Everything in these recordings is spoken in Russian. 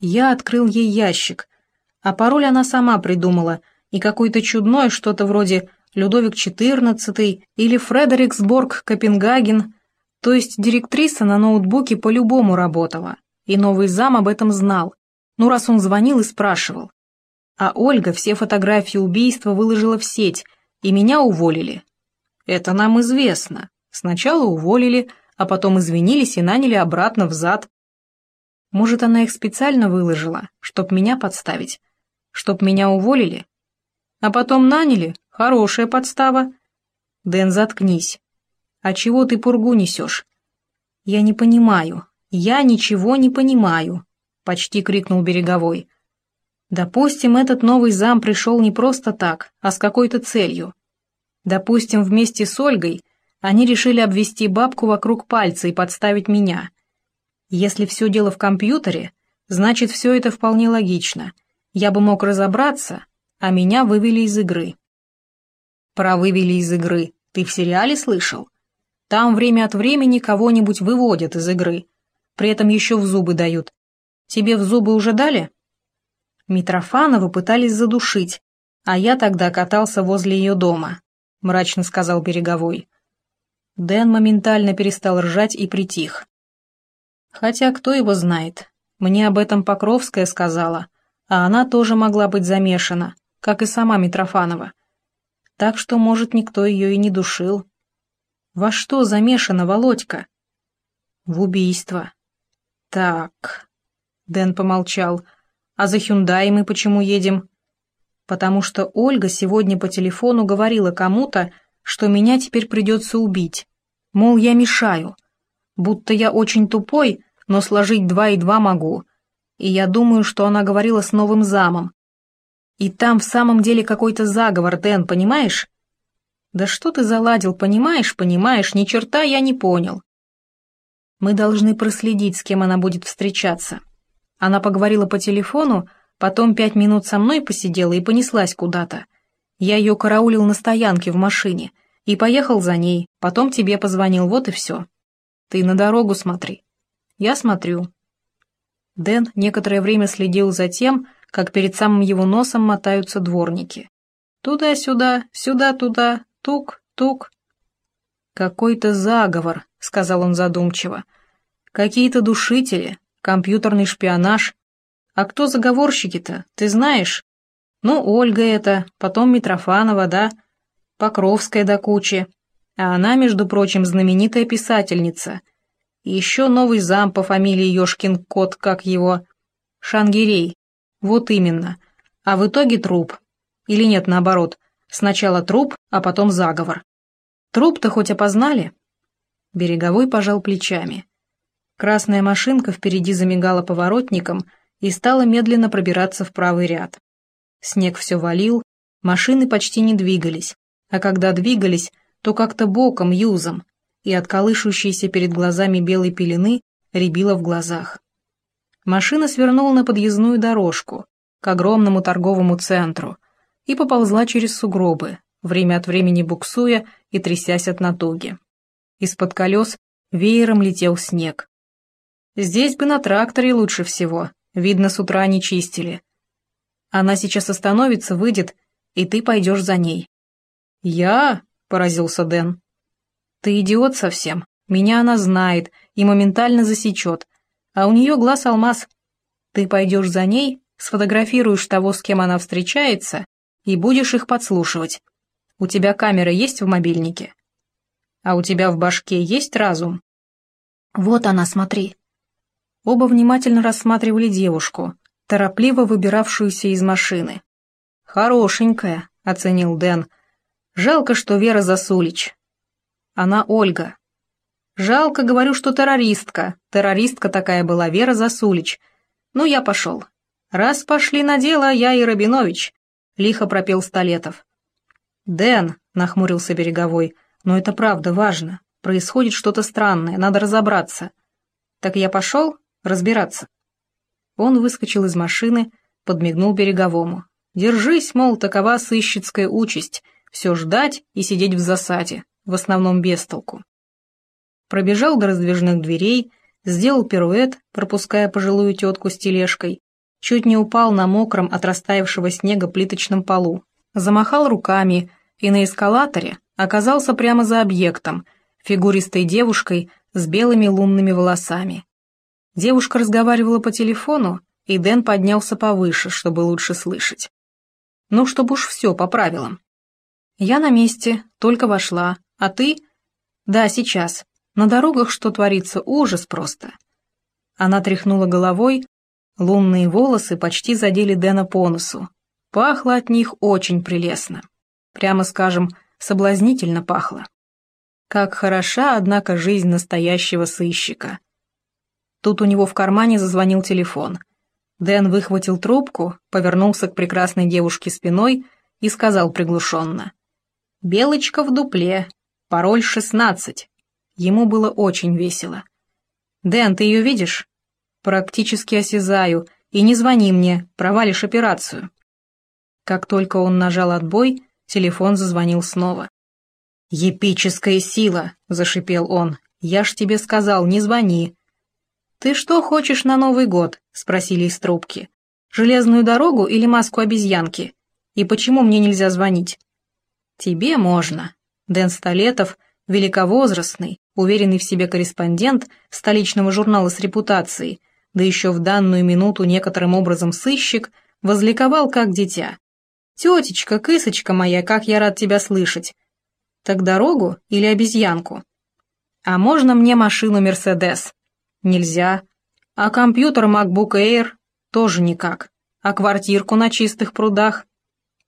Я открыл ей ящик, а пароль она сама придумала, и какой-то чудной, что-то вроде Людовик XIV или Фредериксборг Копенгаген, то есть директриса на ноутбуке по-любому работала, и новый зам об этом знал, ну раз он звонил и спрашивал. А Ольга все фотографии убийства выложила в сеть, и меня уволили. Это нам известно. Сначала уволили, а потом извинились и наняли обратно в зад. Может, она их специально выложила, чтоб меня подставить? Чтоб меня уволили? А потом наняли? Хорошая подстава. Дэн, заткнись. А чего ты пургу несешь? Я не понимаю. Я ничего не понимаю, почти крикнул Береговой. Допустим, этот новый зам пришел не просто так, а с какой-то целью. Допустим, вместе с Ольгой они решили обвести бабку вокруг пальца и подставить меня. Если все дело в компьютере, значит, все это вполне логично. Я бы мог разобраться, а меня вывели из игры. Про вывели из игры. Ты в сериале слышал? Там время от времени кого-нибудь выводят из игры. При этом еще в зубы дают. Тебе в зубы уже дали? Митрофанова пытались задушить, а я тогда катался возле ее дома, мрачно сказал Береговой. Дэн моментально перестал ржать и притих. Хотя кто его знает. Мне об этом Покровская сказала, а она тоже могла быть замешана, как и сама Митрофанова. Так что, может, никто ее и не душил. Во что замешана Володька? В убийство. Так. Дэн помолчал. А за Хюндай мы почему едем? Потому что Ольга сегодня по телефону говорила кому-то, что меня теперь придется убить. Мол, я мешаю. Будто я очень тупой, но сложить два и два могу. И я думаю, что она говорила с новым замом. И там в самом деле какой-то заговор, Дэн, понимаешь? Да что ты заладил, понимаешь, понимаешь, ни черта я не понял. Мы должны проследить, с кем она будет встречаться. Она поговорила по телефону, потом пять минут со мной посидела и понеслась куда-то. Я ее караулил на стоянке в машине и поехал за ней, потом тебе позвонил, вот и все. Ты на дорогу смотри. Я смотрю. Дэн некоторое время следил за тем, как перед самым его носом мотаются дворники. Туда-сюда, сюда-туда, тук-тук. «Какой-то заговор», — сказал он задумчиво. «Какие-то душители, компьютерный шпионаж. А кто заговорщики-то, ты знаешь? Ну, Ольга это, потом Митрофанова, да, Покровская до кучи. А она, между прочим, знаменитая писательница. Еще новый зам по фамилии Ёшкин кот, как его... Шангирей. Вот именно. А в итоге труп. Или нет, наоборот. Сначала труп, а потом заговор. Труп-то хоть опознали? Береговой пожал плечами. Красная машинка впереди замигала поворотником и стала медленно пробираться в правый ряд. Снег все валил, машины почти не двигались, а когда двигались, то как-то боком, юзом, и от колышущейся перед глазами белой пелены рябило в глазах. Машина свернула на подъездную дорожку, к огромному торговому центру, и поползла через сугробы, время от времени буксуя и трясясь от натуги. Из-под колес веером летел снег. Здесь бы на тракторе лучше всего. Видно, с утра не чистили. Она сейчас остановится, выйдет, и ты пойдешь за ней. Я? поразился Дэн. Ты идиот совсем. Меня она знает и моментально засечет. А у нее глаз алмаз. Ты пойдешь за ней, сфотографируешь того, с кем она встречается, и будешь их подслушивать. У тебя камера есть в мобильнике? А у тебя в башке есть разум? Вот она, смотри. Оба внимательно рассматривали девушку, торопливо выбиравшуюся из машины. «Хорошенькая», — оценил Дэн. «Жалко, что Вера Засулич. Она Ольга. Жалко, говорю, что террористка. Террористка такая была, Вера Засулич. Ну, я пошел. Раз пошли на дело, я и Рабинович», — лихо пропел Столетов. «Дэн», — нахмурился Береговой, — «но это правда важно. Происходит что-то странное, надо разобраться». «Так я пошел?» разбираться. Он выскочил из машины, подмигнул береговому. «Держись, мол, такова сыщицкая участь, все ждать и сидеть в засаде, в основном без толку». Пробежал до раздвижных дверей, сделал пируэт, пропуская пожилую тетку с тележкой, чуть не упал на мокром от растаявшего снега плиточном полу, замахал руками и на эскалаторе оказался прямо за объектом, фигуристой девушкой с белыми лунными волосами. Девушка разговаривала по телефону, и Дэн поднялся повыше, чтобы лучше слышать. Ну, чтобы уж все по правилам. Я на месте, только вошла, а ты? Да, сейчас. На дорогах что творится, ужас просто. Она тряхнула головой, лунные волосы почти задели Дэна по носу. Пахло от них очень прелестно. Прямо скажем, соблазнительно пахло. Как хороша, однако, жизнь настоящего сыщика. Тут у него в кармане зазвонил телефон. Дэн выхватил трубку, повернулся к прекрасной девушке спиной и сказал приглушенно. «Белочка в дупле. Пароль 16». Ему было очень весело. «Дэн, ты ее видишь?» «Практически осязаю. И не звони мне, провалишь операцию». Как только он нажал отбой, телефон зазвонил снова. «Епическая сила!» — зашипел он. «Я ж тебе сказал, не звони. «Ты что хочешь на Новый год?» — спросили из трубки. «Железную дорогу или маску обезьянки? И почему мне нельзя звонить?» «Тебе можно». Дэн Столетов, великовозрастный, уверенный в себе корреспондент столичного журнала с репутацией, да еще в данную минуту некоторым образом сыщик, возликовал как дитя. «Тетечка, кысочка моя, как я рад тебя слышать!» «Так дорогу или обезьянку?» «А можно мне машину Мерседес?» Нельзя. А компьютер MacBook Air тоже никак. А квартирку на чистых прудах?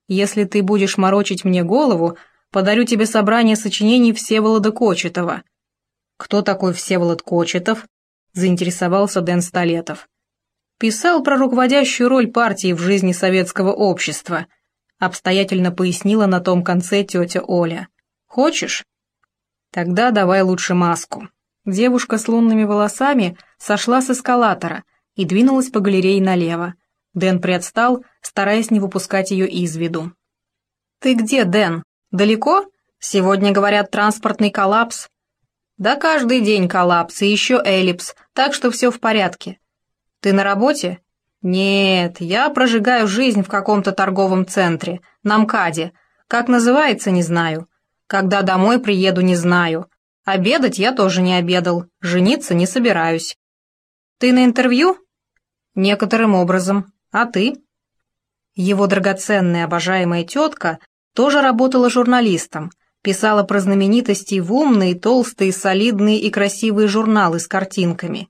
Если ты будешь морочить мне голову, подарю тебе собрание сочинений Всеволода Кочетова. Кто такой Всеволод Кочетов? Заинтересовался Дэн Столетов. Писал про руководящую роль партии в жизни советского общества. Обстоятельно пояснила на том конце тетя Оля. Хочешь? Тогда давай лучше маску. Девушка с лунными волосами сошла с эскалатора и двинулась по галерее налево. Дэн приотстал, стараясь не выпускать ее из виду. «Ты где, Дэн? Далеко? Сегодня, говорят, транспортный коллапс». «Да каждый день коллапс и еще эллипс, так что все в порядке». «Ты на работе?» «Нет, я прожигаю жизнь в каком-то торговом центре, на МКАДе. Как называется, не знаю. Когда домой приеду, не знаю. Обедать я тоже не обедал, жениться не собираюсь. Ты на интервью? Некоторым образом. А ты? Его драгоценная обожаемая тетка тоже работала журналистом, писала про знаменитостей в умные, толстые, солидные и красивые журналы с картинками.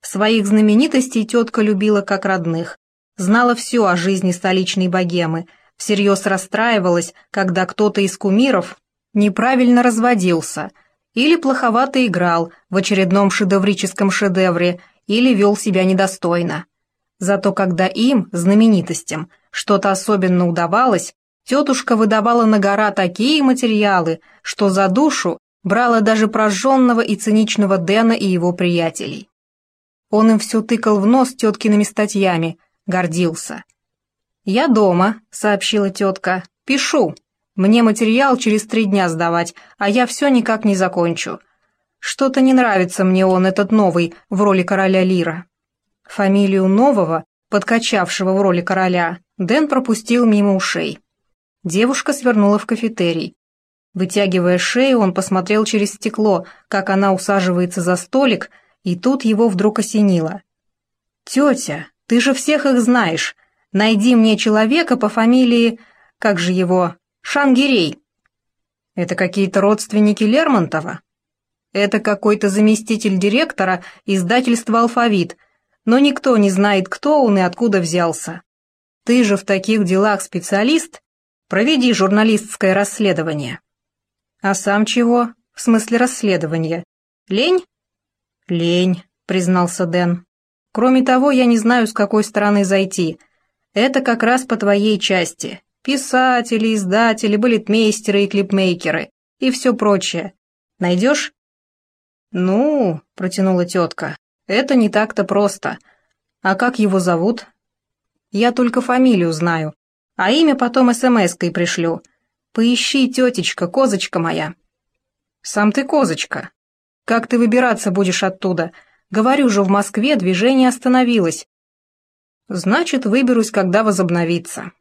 Своих знаменитостей тетка любила как родных, знала все о жизни столичной богемы, всерьез расстраивалась, когда кто-то из кумиров неправильно разводился – или плоховато играл в очередном шедеврическом шедевре, или вел себя недостойно. Зато когда им, знаменитостям, что-то особенно удавалось, тетушка выдавала на гора такие материалы, что за душу брала даже прожженного и циничного Дэна и его приятелей. Он им все тыкал в нос теткиными статьями, гордился. «Я дома», — сообщила тетка, — «пишу». Мне материал через три дня сдавать, а я все никак не закончу. Что-то не нравится мне он, этот новый, в роли короля Лира. Фамилию нового, подкачавшего в роли короля, Дэн пропустил мимо ушей. Девушка свернула в кафетерий. Вытягивая шею, он посмотрел через стекло, как она усаживается за столик, и тут его вдруг осенило. «Тетя, ты же всех их знаешь. Найди мне человека по фамилии... Как же его? Шангирей. Это какие-то родственники Лермонтова? Это какой-то заместитель директора издательства «Алфавит», но никто не знает, кто он и откуда взялся. Ты же в таких делах специалист, проведи журналистское расследование. А сам чего? В смысле расследования? Лень? Лень, признался Дэн. Кроме того, я не знаю, с какой стороны зайти. Это как раз по твоей части. Писатели, издатели, балетмейстеры и клипмейкеры и все прочее. Найдешь? Ну, протянула тетка, это не так-то просто. А как его зовут? Я только фамилию знаю, а имя потом смс-кой пришлю. Поищи, тетечка, козочка моя. Сам ты козочка. Как ты выбираться будешь оттуда? Говорю же, в Москве движение остановилось. Значит, выберусь, когда возобновится.